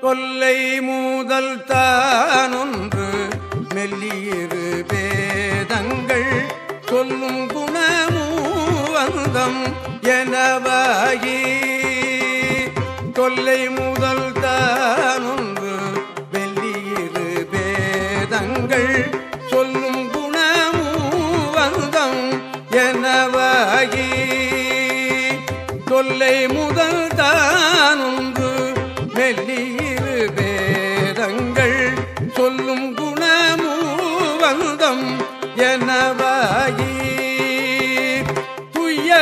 கொல்லை மூதல் தானொன்று மெல்லியிரு வேதங்கள் சொல்லும் குணமூவந்தம் எனவாகி. கொல்லை முதல் தானொன்று மெல்லியிரு வேதங்கள் சொல்லும் குணமூவந்தம் எனவாகி. கொல்லை முதல் தான்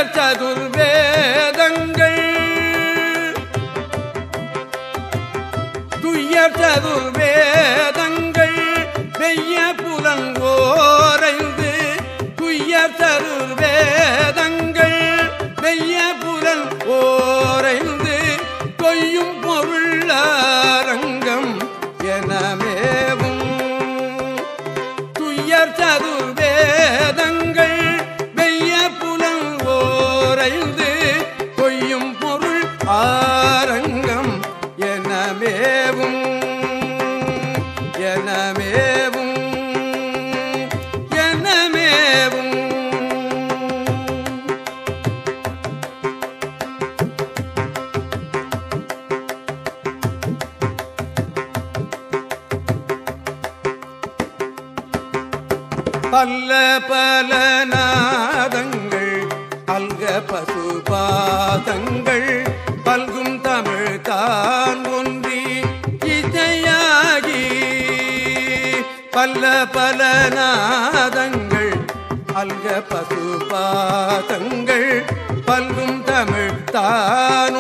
துய்ய சதுர்வேதங்கள் துயர் சதுர் எனமேவும் எனமேவும் எனமேவும் பல்ல பல நாதங்கள் அல்க பசுபாதங்கள். பல நாதங்கள் அல்க பசுபாதங்கள் பல்கும் தமிழ் தான்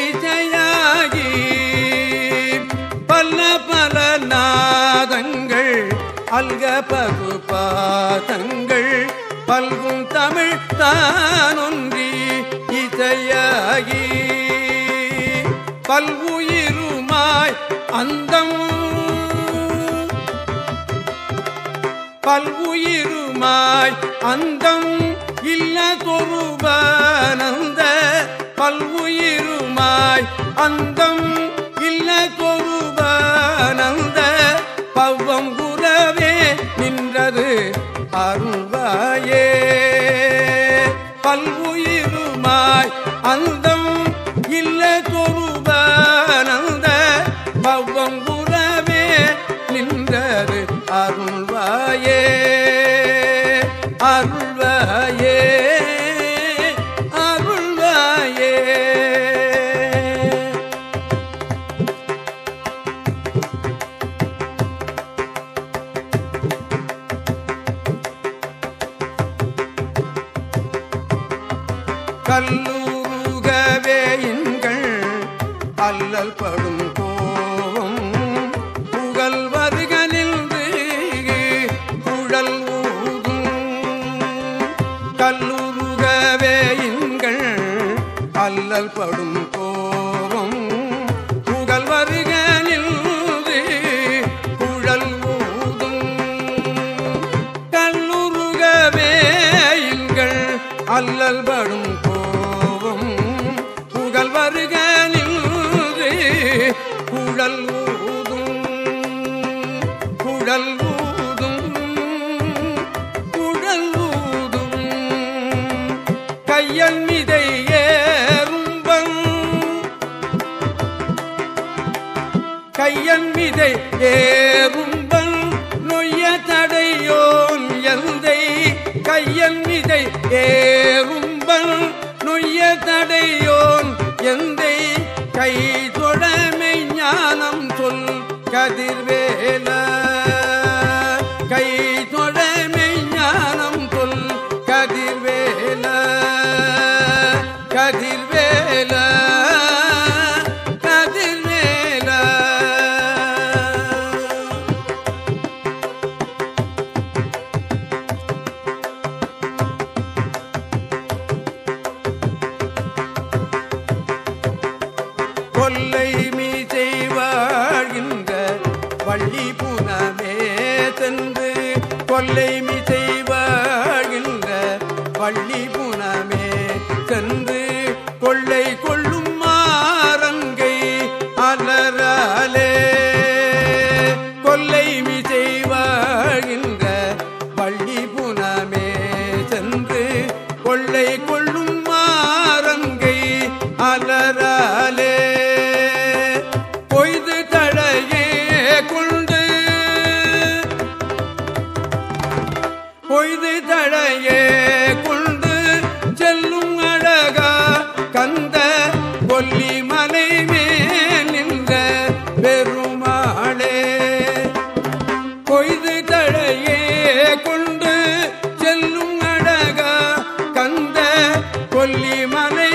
இசையாகி பல பல நாதங்கள் அல்க பகுபாதங்கள் பல்கும் தமிழ் தானொன்றி இசையாகி பல்வுயிருமாய் அந்தம் பல்வுயிருமாய் அந்தம் இல்ல தொருபானந்த பல்வுயிருமாய் அந்தம் இல்ல தொருபானந்த பவ்வம் குரவே நின்றது அருள்வாயே. பல்வுயிருமாய் அந்தம் இல்ல அருள்வாயே அருள்வாயே அருள்வாயே. கல்லூருகவே எங்கள் அல்லல் படும் கோ அல்லல் படும் கோபம். புகழ் வருகனின்று குழல் ஊதும். கல்லுருகவே எங்கள் அல்லல் படும் கோபம். புகழ் வருக நின்று குழல் ஊதும். குழல் ஊ கையன் மிதை ஏறும்பன் நொய்ய தடையோன் எந்தை கையன் மிதை ஏறும்பன் நொய்ய தடையோன் எந்தை. கை தொடமை ஞானம் சொல் கதிர்வேல. கை தொடமை ஞானம் சொல் கதிர்வேல. கதிர்வேல. கொல்லை மிசை பள்ளி புனமே சென்று கொள்ளை கொள்ளும் மாறங்கை அலராலே கொல்லை கொல்லி மலை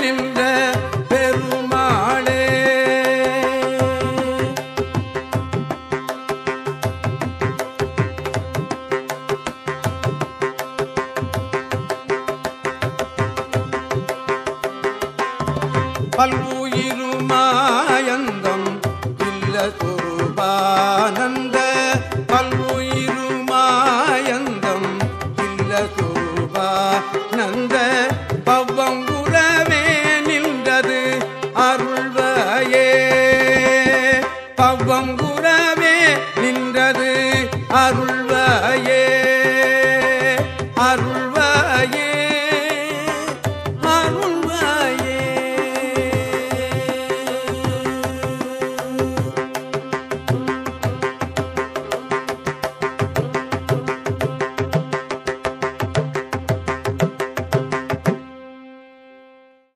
நின்ற பெருமாளே. பல்வுயிருமாயந்தம் ஓங்குறவே நின்றது அருள்